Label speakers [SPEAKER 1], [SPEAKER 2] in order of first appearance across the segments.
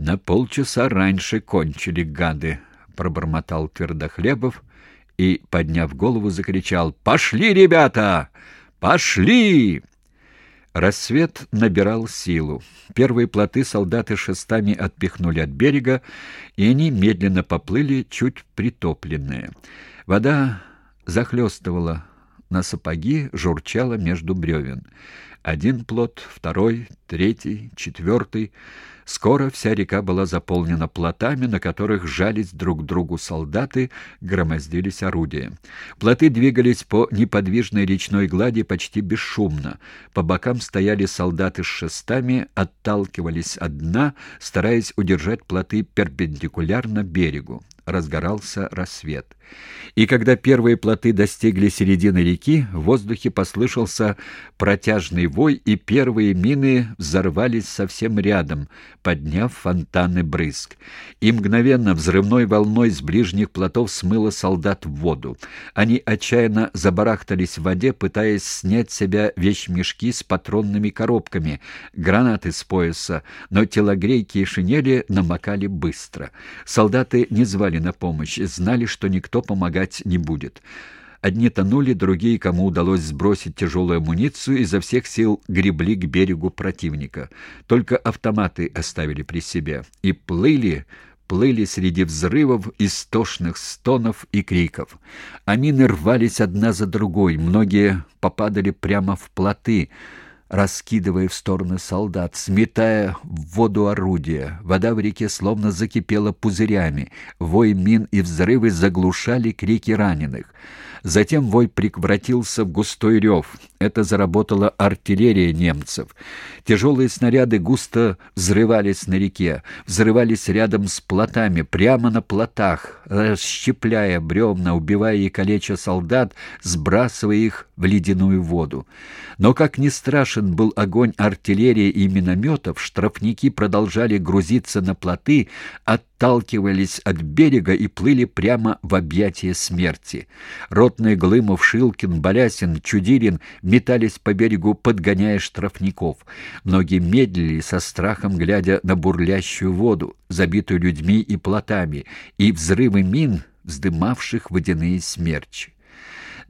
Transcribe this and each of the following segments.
[SPEAKER 1] На полчаса раньше кончили гады, пробормотал Твердохлебов и, подняв голову, закричал: "Пошли, ребята! Пошли!" Рассвет набирал силу. Первые плоты солдаты шестами отпихнули от берега, и они медленно поплыли, чуть притопленные. Вода захлестывала на сапоги, журчала между бревен. Один плот, второй, третий, четвертый. Скоро вся река была заполнена плотами, на которых жались друг к другу солдаты, громоздились орудия. Плоты двигались по неподвижной речной глади почти бесшумно. По бокам стояли солдаты с шестами, отталкивались от дна, стараясь удержать плоты перпендикулярно берегу разгорался рассвет. И когда первые плоты достигли середины реки, в воздухе послышался протяжный вой, и первые мины взорвались совсем рядом, подняв фонтаны брызг. И мгновенно взрывной волной с ближних плотов смыло солдат в воду. Они отчаянно забарахтались в воде, пытаясь снять с себя вещмешки с патронными коробками, гранаты с пояса, но телогрейки и шинели намокали быстро. Солдаты не звали на помощь, знали, что никто помогать не будет. Одни тонули, другие, кому удалось сбросить тяжелую амуницию, изо всех сил гребли к берегу противника. Только автоматы оставили при себе. И плыли, плыли среди взрывов, истошных стонов и криков. Они рвались одна за другой, многие попадали прямо в плоты, раскидывая в стороны солдат, сметая в воду орудия. Вода в реке словно закипела пузырями. Вой мин и взрывы заглушали крики раненых. Затем вой превратился в густой рев. Это заработала артиллерия немцев. Тяжелые снаряды густо взрывались на реке, взрывались рядом с плотами, прямо на плотах, расщепляя бревна, убивая и калеча солдат, сбрасывая их в ледяную воду. Но как ни страшен был огонь артиллерии и минометов, штрафники продолжали грузиться на плоты, отталкивались от берега и плыли прямо в объятия смерти. Ротные Глымов, Шилкин, Балясин, Чудилин метались по берегу, подгоняя штрафников. Многие медлили со страхом, глядя на бурлящую воду, забитую людьми и плотами, и взрывы мин, вздымавших водяные смерчи.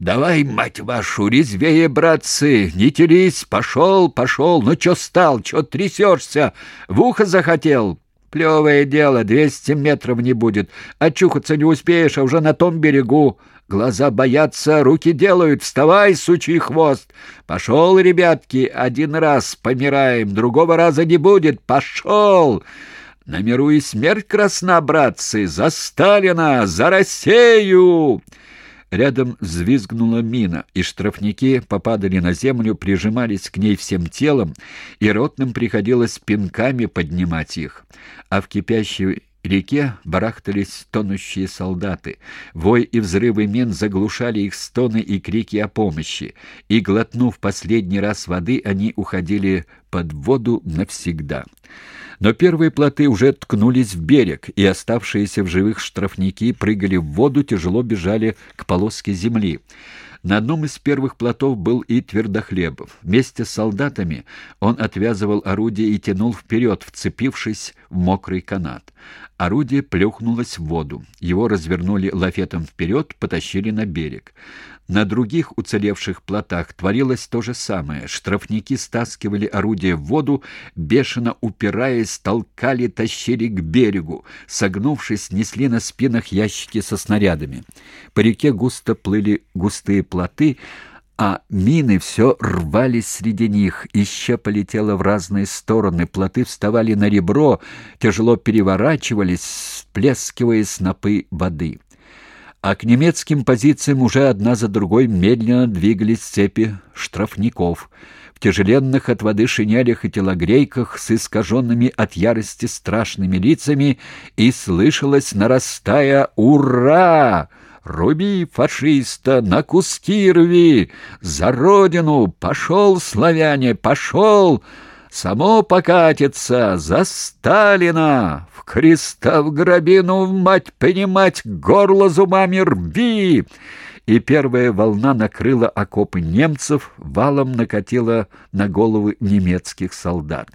[SPEAKER 1] «Давай, мать вашу, резвее, братцы! Не телись! Пошел, пошел! Ну, чё стал? Чё трясешься? В ухо захотел?» «Плевое дело, двести метров не будет. Очухаться не успеешь, а уже на том берегу. Глаза боятся, руки делают. Вставай, сучий хвост! Пошел, ребятки, один раз помираем, другого раза не будет. Пошел!» На миру и смерть красна, братцы! За Сталина! За Россию!» Рядом взвизгнула мина, и штрафники попадали на землю, прижимались к ней всем телом, и ротным приходилось пинками поднимать их. А в кипящей реке барахтались тонущие солдаты. Вой и взрывы мин заглушали их стоны и крики о помощи, и, глотнув последний раз воды, они уходили под воду навсегда. Но первые плоты уже ткнулись в берег, и оставшиеся в живых штрафники прыгали в воду, тяжело бежали к полоске земли. На одном из первых плотов был и Твердохлебов. Вместе с солдатами он отвязывал орудие и тянул вперед, вцепившись в мокрый канат. Орудие плюхнулось в воду. Его развернули лафетом вперед, потащили на берег. На других уцелевших плотах творилось то же самое. Штрафники стаскивали орудие в воду, бешено упираясь, толкали, тащили к берегу. Согнувшись, несли на спинах ящики со снарядами. По реке густо плыли густые плоты, а мины все рвались среди них, ища полетело в разные стороны, плоты вставали на ребро, тяжело переворачивались, всплескивая снопы воды. А к немецким позициям уже одна за другой медленно двигались цепи штрафников в тяжеленных от воды шинелях и телогрейках с искаженными от ярости страшными лицами, и слышалось, нарастая «Ура!» Руби фашиста, на куски рви! За родину! Пошел, славяне, пошел! Само покатится! За Сталина! В креста в гробину, мать понимать, горло зубами рви! И первая волна накрыла окопы немцев, валом накатила на головы немецких солдат.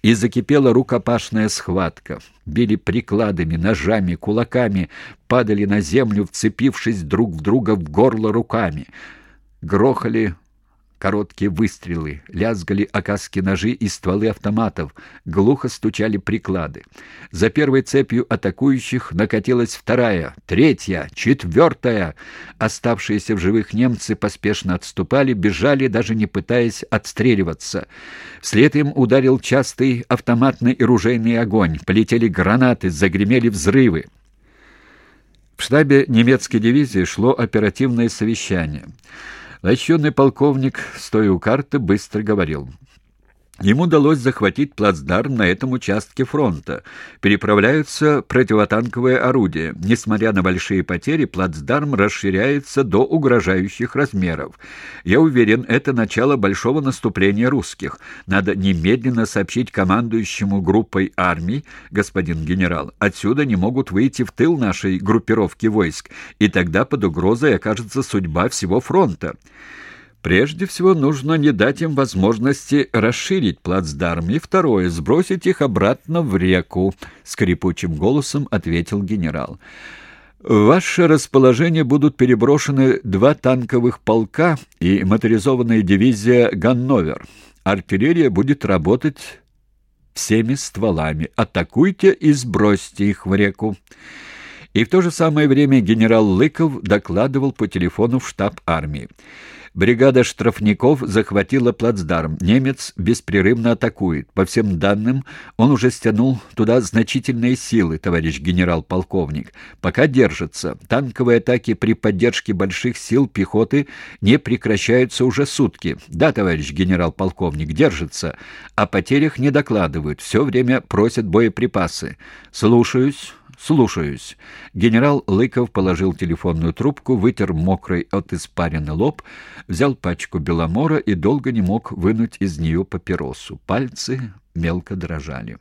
[SPEAKER 1] И закипела рукопашная схватка. Били прикладами, ножами, кулаками, падали на землю, вцепившись друг в друга в горло руками. Грохали Короткие выстрелы, лязгали оказки ножи и стволы автоматов, глухо стучали приклады. За первой цепью атакующих накатилась вторая, третья, четвертая. Оставшиеся в живых немцы поспешно отступали, бежали, даже не пытаясь отстреливаться. Вслед им ударил частый автоматный и ружейный огонь. Полетели гранаты, загремели взрывы. В штабе немецкой дивизии шло оперативное совещание. Лощеный полковник, стоя у карты, быстро говорил. Ему удалось захватить плацдарм на этом участке фронта. Переправляются противотанковые орудия. Несмотря на большие потери, плацдарм расширяется до угрожающих размеров. Я уверен, это начало большого наступления русских. Надо немедленно сообщить командующему группой армий, господин генерал. Отсюда не могут выйти в тыл нашей группировки войск, и тогда под угрозой окажется судьба всего фронта. Прежде всего нужно не дать им возможности расширить плацдарм, и второе — сбросить их обратно в реку, — скрипучим голосом ответил генерал. В ваше расположение будут переброшены два танковых полка и моторизованная дивизия «Ганновер». Артиллерия будет работать всеми стволами. Атакуйте и сбросьте их в реку. И в то же самое время генерал Лыков докладывал по телефону в штаб армии. Бригада штрафников захватила плацдарм. Немец беспрерывно атакует. По всем данным, он уже стянул туда значительные силы, товарищ генерал-полковник. Пока держится. Танковые атаки при поддержке больших сил пехоты не прекращаются уже сутки. Да, товарищ генерал-полковник, держится. О потерях не докладывают. Все время просят боеприпасы. Слушаюсь. «Слушаюсь». Генерал Лыков положил телефонную трубку, вытер мокрый от испарины лоб, взял пачку беломора и долго не мог вынуть из нее папиросу. Пальцы мелко дрожали.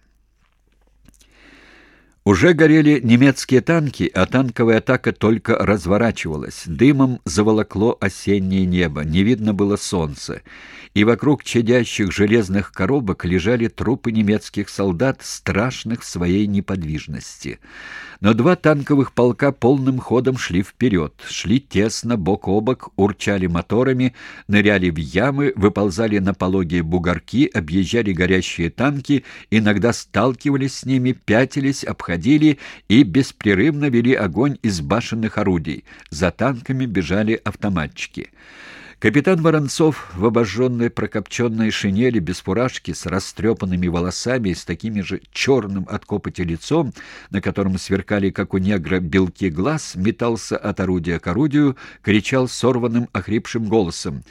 [SPEAKER 1] Уже горели немецкие танки, а танковая атака только разворачивалась. Дымом заволокло осеннее небо, не видно было солнца. И вокруг чадящих железных коробок лежали трупы немецких солдат, страшных в своей неподвижности. Но два танковых полка полным ходом шли вперед, шли тесно, бок о бок, урчали моторами, ныряли в ямы, выползали на пологие бугорки, объезжали горящие танки, иногда сталкивались с ними, пятились, обходили подходили и беспрерывно вели огонь из башенных орудий. За танками бежали автоматчики. Капитан Воронцов в обожженной прокопченной шинели без фуражки, с растрепанными волосами и с такими же черным от копоти лицом, на котором сверкали, как у негра, белки глаз, метался от орудия к орудию, кричал сорванным охрипшим голосом.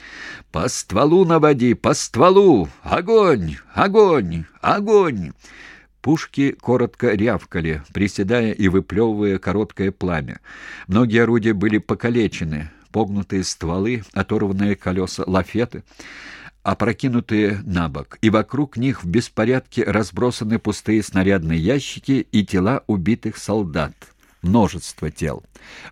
[SPEAKER 1] «По стволу наводи! По стволу! Огонь! Огонь! Огонь!» Пушки коротко рявкали, приседая и выплевывая короткое пламя. Многие орудия были покалечены, погнутые стволы, оторванные колеса лафеты, опрокинутые на бок, и вокруг них в беспорядке разбросаны пустые снарядные ящики и тела убитых солдат множество тел.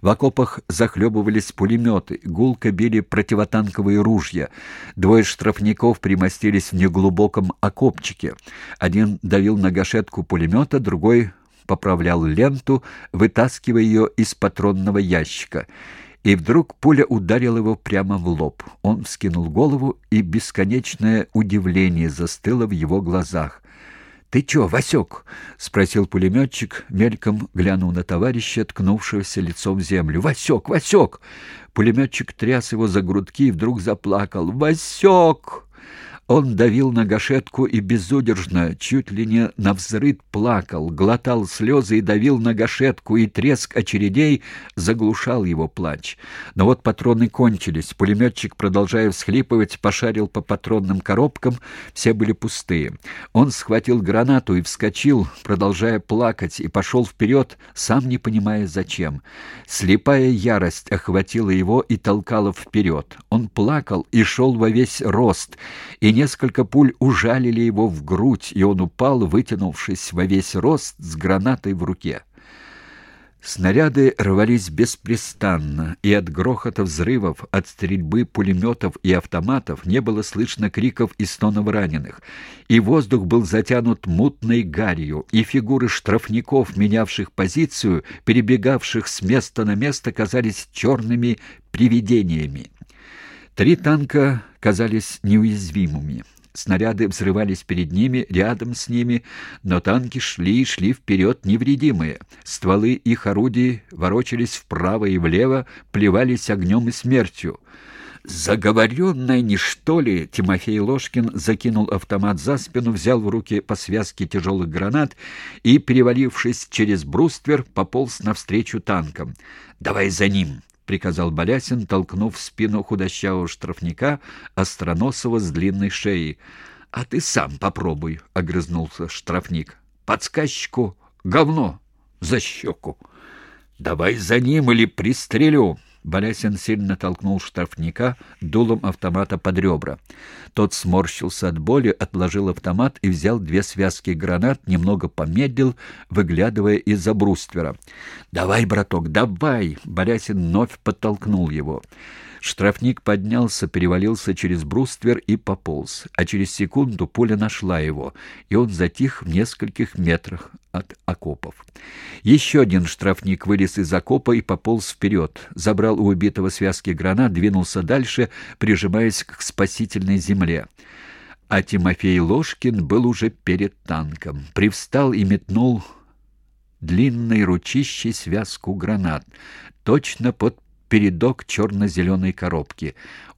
[SPEAKER 1] В окопах захлебывались пулеметы, гулко били противотанковые ружья. Двое штрафников примостились в неглубоком окопчике. Один давил на гашетку пулемета, другой поправлял ленту, вытаскивая ее из патронного ящика. И вдруг пуля ударила его прямо в лоб. Он вскинул голову, и бесконечное удивление застыло в его глазах. «Ты чё, Васек?» — спросил пулеметчик, мельком глянув на товарища, ткнувшегося лицом в землю. «Васек! Васек!» Пулеметчик тряс его за грудки и вдруг заплакал. «Васек!» Он давил на гашетку и безудержно, чуть ли не навзрыд плакал, глотал слезы и давил на гашетку, и треск очередей заглушал его плач. Но вот патроны кончились. Пулеметчик, продолжая всхлипывать, пошарил по патронным коробкам, все были пустые. Он схватил гранату и вскочил, продолжая плакать, и пошел вперед, сам не понимая зачем. Слепая ярость охватила его и толкала вперед. Он плакал и шел во весь рост, и несколько пуль ужалили его в грудь, и он упал, вытянувшись во весь рост с гранатой в руке. Снаряды рвались беспрестанно, и от грохота взрывов, от стрельбы пулеметов и автоматов не было слышно криков и стонов раненых, и воздух был затянут мутной гарью, и фигуры штрафников, менявших позицию, перебегавших с места на место, казались черными привидениями. Три танка казались неуязвимыми. Снаряды взрывались перед ними, рядом с ними, но танки шли и шли вперед невредимые. Стволы их орудий ворочались вправо и влево, плевались огнем и смертью. «Заговоренная не что ли?» Тимофей Ложкин закинул автомат за спину, взял в руки по связке тяжелых гранат и, перевалившись через бруствер, пополз навстречу танкам. «Давай за ним!» Приказал Балясин, толкнув в спину худощавого штрафника, остроносого с длинной шеей. — А ты сам попробуй, — огрызнулся штрафник. — Подсказчику говно за щеку. — Давай за ним или пристрелю. Балясин сильно толкнул штрафника дулом автомата под ребра. Тот сморщился от боли, отложил автомат и взял две связки гранат, немного помедлил, выглядывая из-за бруствера. «Давай, браток, давай!» Балясин вновь подтолкнул его. Штрафник поднялся, перевалился через бруствер и пополз, а через секунду пуля нашла его, и он затих в нескольких метрах от окопов. Еще один штрафник вылез из окопа и пополз вперед, забрал у убитого связки гранат, двинулся дальше, прижимаясь к спасительной земле. А Тимофей Ложкин был уже перед танком. Привстал и метнул длинной ручищей связку гранат, точно под передок черно-зеленой коробки.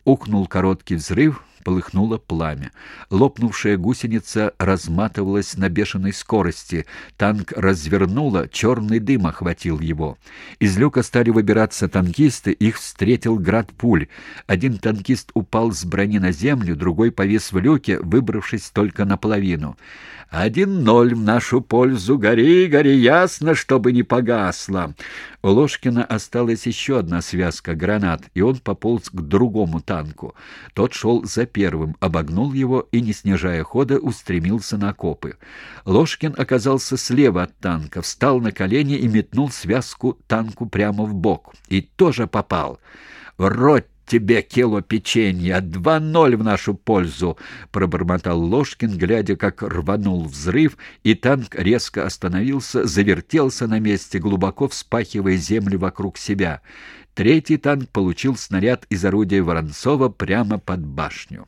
[SPEAKER 1] Ухнул короткий взрыв, полыхнуло пламя. Лопнувшая гусеница разматывалась на бешеной скорости. Танк развернуло, черный дым охватил его. Из люка стали выбираться танкисты, их встретил град пуль. Один танкист упал с брони на землю, другой повис в люке, выбравшись только наполовину. «Один ноль в нашу пользу. Гори, гори, ясно, чтобы не погасло». У Ложкина осталась еще одна связка гранат, и он пополз к другому танку. Тот шел за первым, обогнул его и, не снижая хода, устремился на окопы. Ложкин оказался слева от танка, встал на колени и метнул связку танку прямо в бок. И тоже попал. «Роть тебе кило печенья, два ноль в нашу пользу!» — пробормотал Ложкин, глядя, как рванул взрыв, и танк резко остановился, завертелся на месте, глубоко вспахивая землю вокруг себя. Третий танк получил снаряд из орудия Воронцова прямо под башню.